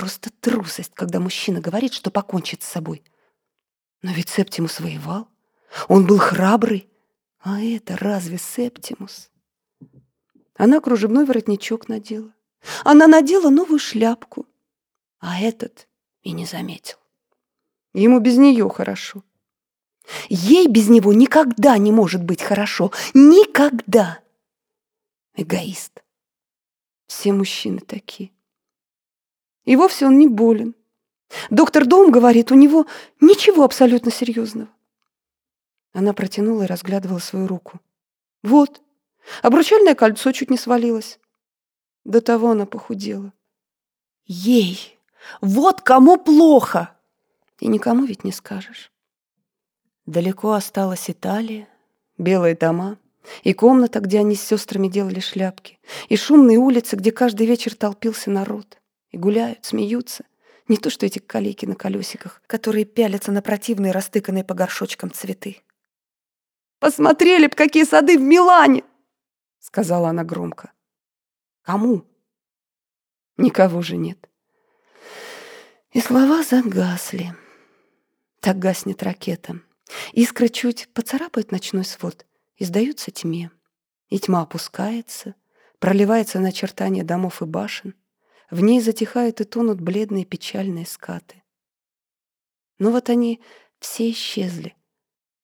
Просто трусость, когда мужчина говорит, что покончит с собой. Но ведь Септимус воевал. Он был храбрый. А это разве Септимус? Она кружевной воротничок надела. Она надела новую шляпку. А этот и не заметил. Ему без нее хорошо. Ей без него никогда не может быть хорошо. Никогда. Эгоист. Все мужчины такие. И вовсе он не болен. Доктор Дом говорит, у него ничего абсолютно серьезного. Она протянула и разглядывала свою руку. Вот, обручальное кольцо чуть не свалилось. До того она похудела. Ей! Вот кому плохо! И никому ведь не скажешь. Далеко осталась Италия, белые дома и комната, где они с сестрами делали шляпки, и шумные улицы, где каждый вечер толпился народ, и гуляют, смеются. Не то что эти калики на колесиках, которые пялятся на противные, растыканные по горшочкам цветы. «Посмотрели б, какие сады в Милане!» — сказала она громко. «Кому?» «Никого же нет». И слова загасли. Так гаснет ракета. Искры чуть поцарапают ночной свод и сдаются тьме. И тьма опускается, проливается на очертания домов и башен. В ней затихают и тонут бледные печальные скаты. Но вот они все исчезли,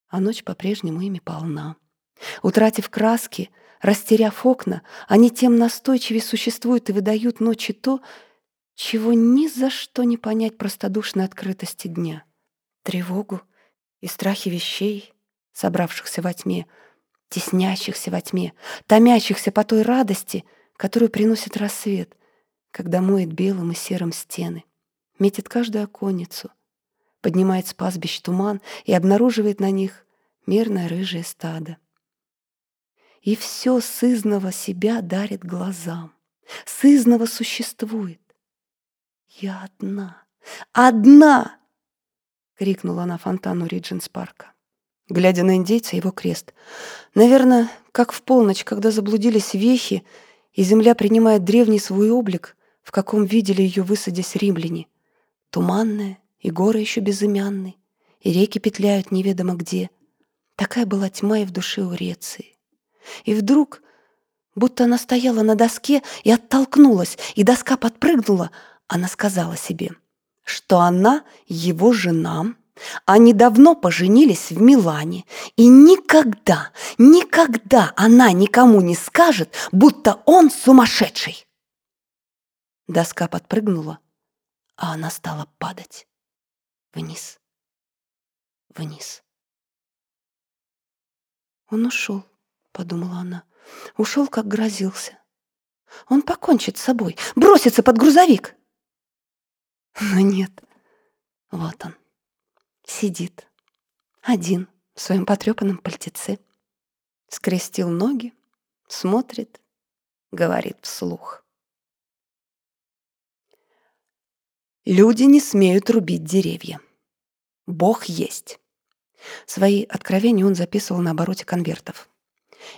а ночь по-прежнему ими полна. Утратив краски, растеряв окна, они тем настойчивее существуют и выдают ночи то, чего ни за что не понять простодушной открытости дня. Тревогу и страхи вещей, собравшихся во тьме, теснящихся во тьме, томящихся по той радости, которую приносит рассвет, когда моет белым и серым стены, метит каждую оконницу, поднимает с пастбищ туман и обнаруживает на них мирное рыжее стадо. И все сызного себя дарит глазам, сызного существует. «Я одна, одна!» — крикнула она фонтану Ридженс-парка, глядя на индейца его крест. Наверное, как в полночь, когда заблудились вехи, и земля принимает древний свой облик, в каком видели ее высадясь римляне. Туманная, и горы еще безымянны, и реки петляют неведомо где. Такая была тьма и в душе у Реции. И вдруг, будто она стояла на доске и оттолкнулась, и доска подпрыгнула, она сказала себе — что она его жена, они давно поженились в Милане, и никогда, никогда она никому не скажет, будто он сумасшедший. Доска подпрыгнула, а она стала падать. Вниз, вниз. Он ушел, подумала она. Ушел, как грозился. Он покончит с собой, бросится под грузовик. Но нет. Вот он. Сидит. Один в своем потрепанном пальтеце. Скрестил ноги, смотрит, говорит вслух. Люди не смеют рубить деревья. Бог есть. Свои откровения он записывал на обороте конвертов.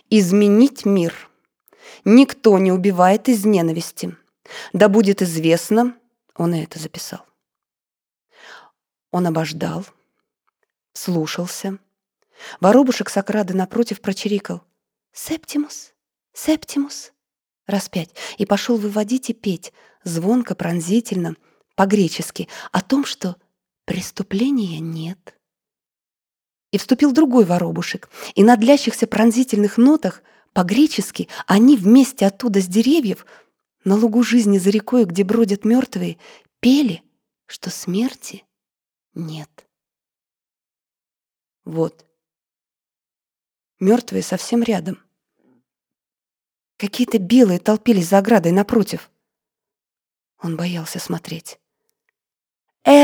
Изменить мир. Никто не убивает из ненависти. Да будет известно, он и это записал. Он обождал, слушался. Воробушек Сокрада напротив прочирикал. «Септимус! Септимус!» Раз пять. И пошел выводить и петь, звонко, пронзительно, по-гречески, о том, что преступления нет. И вступил другой воробушек, и на длящихся пронзительных нотах по-гречески они вместе оттуда с деревьев — на лугу жизни за рекой, где бродят мертвые, пели, что смерти нет. Вот. Мертвые совсем рядом. Какие-то белые толпились за оградой напротив. Он боялся смотреть.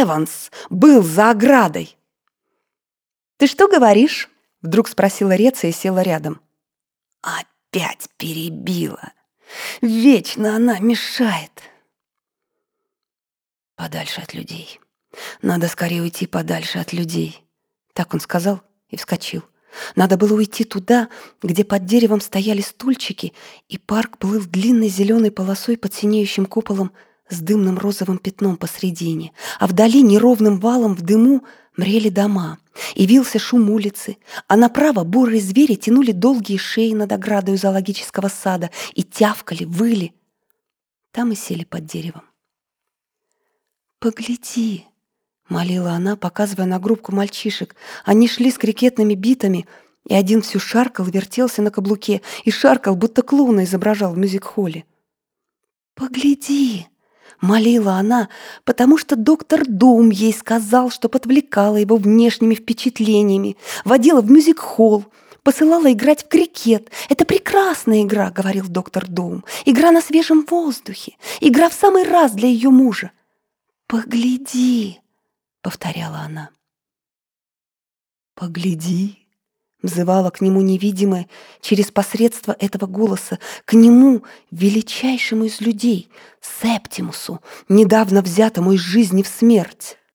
Эванс был за оградой. «Ты что говоришь?» — вдруг спросила Реца и села рядом. «Опять перебила!» Вечно она мешает. Подальше от людей. Надо скорее уйти подальше от людей. Так он сказал и вскочил. Надо было уйти туда, где под деревом стояли стульчики, и парк плыл длинной зеленой полосой под синеющим куполом с дымным розовым пятном посредине, а вдали неровным валом в дыму мрели дома, и вился шум улицы, а направо бурые звери тянули долгие шеи над оградой зоологического сада и тявкали, выли. Там и сели под деревом. «Погляди!» — молила она, показывая на группку мальчишек. Они шли с крикетными битами, и один всю шаркал, вертелся на каблуке и шаркал, будто клоуна изображал в мюзик-холле. «Погляди!» — молила она, потому что доктор Дум ей сказал, что подвлекала его внешними впечатлениями, водила в мюзик-холл, посылала играть в крикет. «Это прекрасная игра», — говорил доктор Дум. «Игра на свежем воздухе, игра в самый раз для ее мужа». «Погляди», — повторяла она. «Погляди», взывала к нему невидимая через посредство этого голоса, к нему, величайшему из людей, Септимусу, недавно взятому из жизни в смерть.